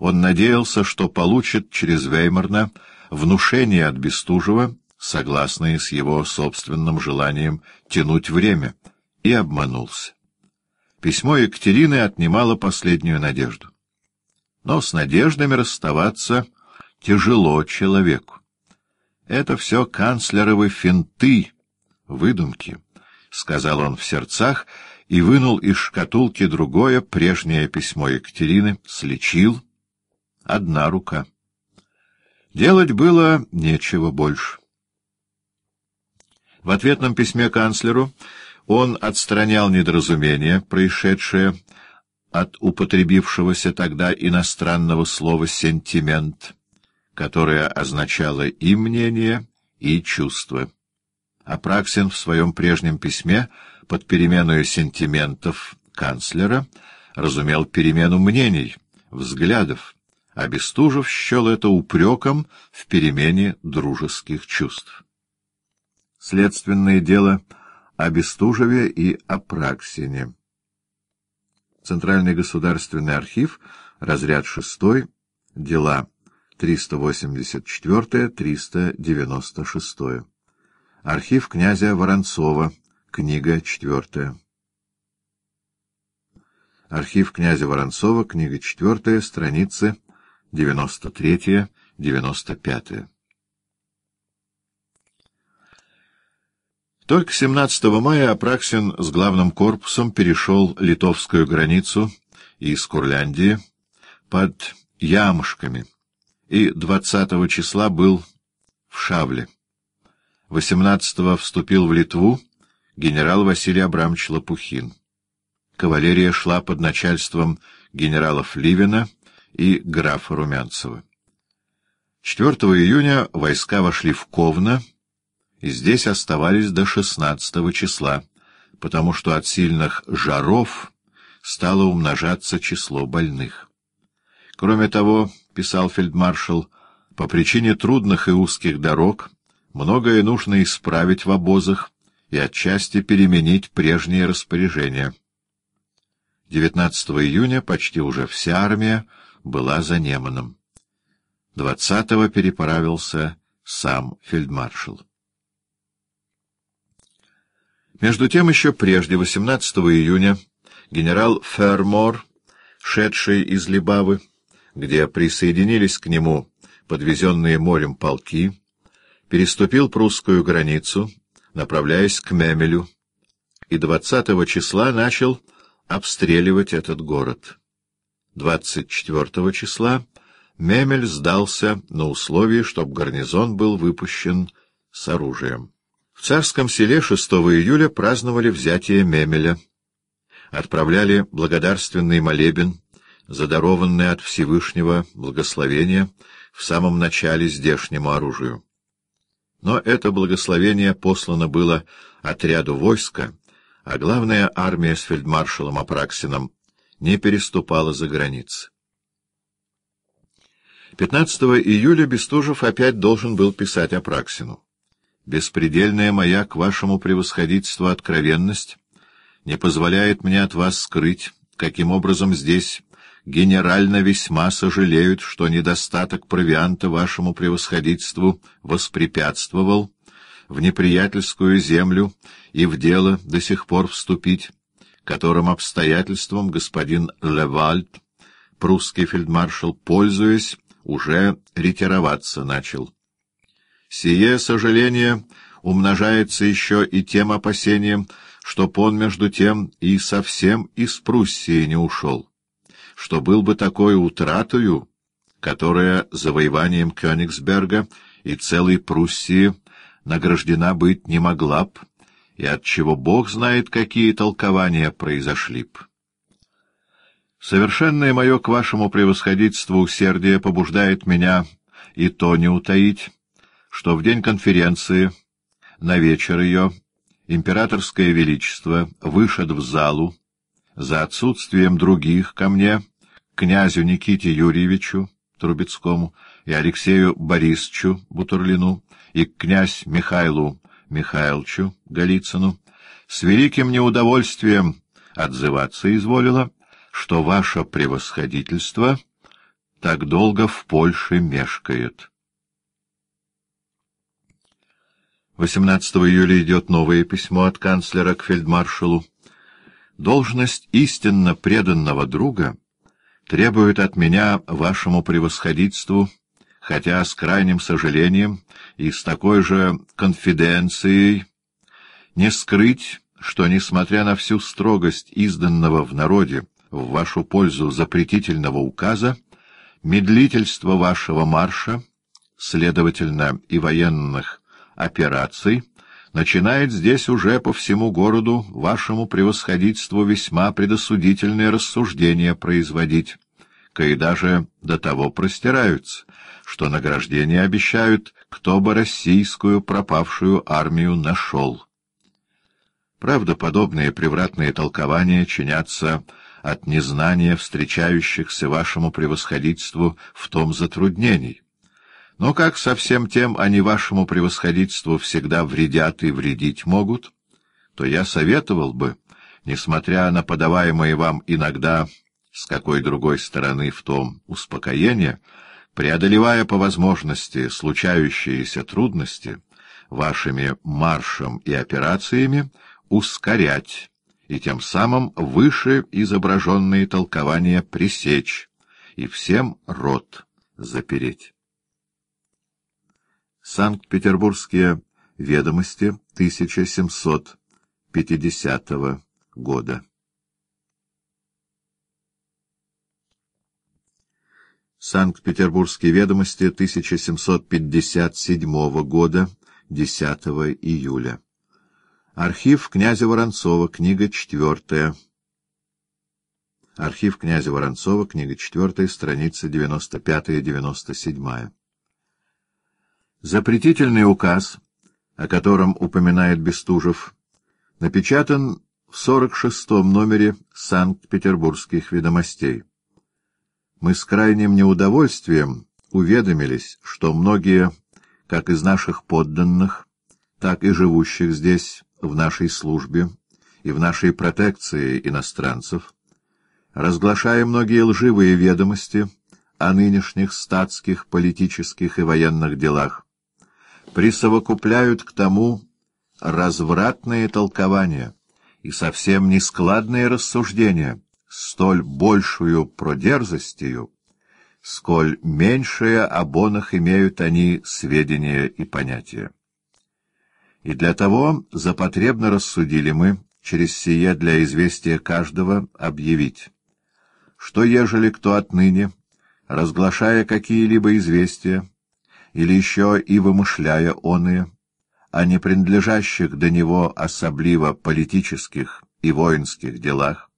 он надеялся, что получит через Веймарна внушение от Бестужева, согласное с его собственным желанием тянуть время, и обманулся. Письмо Екатерины отнимало последнюю надежду. Но с надеждами расставаться тяжело человеку. Это все канцлеровы финты, выдумки, — сказал он в сердцах и вынул из шкатулки другое, прежнее письмо Екатерины, слечил. Одна рука. Делать было нечего больше. В ответном письме канцлеру он отстранял недоразумение, происшедшее от употребившегося тогда иностранного слова «сентимент», которое означало и мнение, и чувство. Апраксин в своем прежнем письме под переменою сентиментов канцлера разумел перемену мнений, взглядов, а Бестужев счел это упреком в перемене дружеских чувств. Следственное дело о Бестужеве и Апраксине. Центральный государственный архив, разряд 6, дела 384-396. Архив князя Воронцова, книга 4. Архив князя Воронцова, книга 4, страницы 93-95. Только 17 мая Апраксин с главным корпусом перешел литовскую границу из Курляндии под Ямушками и 20 числа был в Шавле. 18-го вступил в Литву генерал Василий Абрамович Лопухин. Кавалерия шла под начальством генералов Ливина и графа Румянцева. 4 июня войска вошли в Ковно, и здесь оставались до 16 числа, потому что от сильных жаров стало умножаться число больных. Кроме того, — писал фельдмаршал, — по причине трудных и узких дорог многое нужно исправить в обозах и отчасти переменить прежние распоряжения. 19 июня почти уже вся армия была за Неманом. 20-го переправился сам фельдмаршал. Между тем, еще прежде, 18 июня, генерал Фермор, шедший из Либавы, где присоединились к нему подвезенные морем полки, переступил прусскую границу, направляясь к Мемелю, и 20 числа начал обстреливать этот город. 24 числа Мемель сдался на условии, чтобы гарнизон был выпущен с оружием. В царском селе 6 июля праздновали взятие Мемеля. Отправляли благодарственный молебен, задарованный от Всевышнего благословения в самом начале здешнему оружию. Но это благословение послано было отряду войска, а главная армия с фельдмаршалом Апраксином не переступала за границы. 15 июля Бестужев опять должен был писать Апраксину беспредельная моя к вашему превосходительству откровенность не позволяет мне от вас скрыть, каким образом здесь генерально весьма сожалеют, что недостаток провианта вашему превосходительству воспрепятствовал в неприятельскую землю и в дело до сих пор вступить, которым обстоятельством господин Левальд, прусский фельдмаршал, пользуясь, уже ретироваться начал. Сие сожаление умножается еще и тем опасением, чтоб он, между тем, и совсем из Пруссии не ушел, что был бы такой утратою, которая завоеванием Кёнигсберга и целой Пруссии награждена быть не могла б, и от чего Бог знает, какие толкования произошли б. Совершенное мое к вашему превосходительству усердие побуждает меня и то не утаить, что в день конференции, на вечер ее, императорское величество вышед в залу за отсутствием других ко мне, князю Никите Юрьевичу Трубецкому и Алексею Борисовичу Бутурлину и князь Михайлу Михайловичу Голицыну, с великим неудовольствием отзываться изволило, что ваше превосходительство так долго в Польше мешкает. 18 июля идет новое письмо от канцлера к фельдмаршалу. Должность истинно преданного друга требует от меня вашему превосходительству, хотя с крайним сожалением и с такой же конфиденцией, не скрыть, что, несмотря на всю строгость изданного в народе в вашу пользу запретительного указа, медлительство вашего марша, следовательно, и военных операций начинает здесь уже по всему городу вашему превосходительству весьма предосудительные рассуждения производить, кои даже до того простираются, что награждение обещают, кто бы российскую пропавшую армию нашел. Правда, подобные превратные толкования чинятся от незнания встречающихся вашему превосходительству в том затруднений, но как со всем тем они вашему превосходительству всегда вредят и вредить могут, то я советовал бы, несмотря на подаваемые вам иногда с какой другой стороны в том успокоение, преодолевая по возможности случающиеся трудности, вашими маршем и операциями ускорять и тем самым выше изображенные толкования пресечь и всем рот запереть. Санкт-Петербургские ведомости 1750 года. Санкт-Петербургские ведомости 1757 года, 10 июля. Архив князя Воронцова, книга 4. Архив князя Воронцова, книга 4, страница 95-97. Запретительный указ, о котором упоминает Бестужев, напечатан в 46-м номере Санкт-Петербургских ведомостей. Мы с крайним неудовольствием уведомились, что многие, как из наших подданных, так и живущих здесь, в нашей службе и в нашей протекции иностранцев, разглашая многие лживые ведомости о нынешних статских, политических и военных делах, присовокупляют к тому развратные толкования и совсем нескладные рассуждения, столь большую продерзостью, сколь меньшее об онах имеют они сведения и понятия. И для того запотребно рассудили мы через сие для известия каждого объявить, что ежели кто отныне, разглашая какие-либо известия, или еще и вымышляя оные, о не принадлежащих до него особливо политических и воинских делах,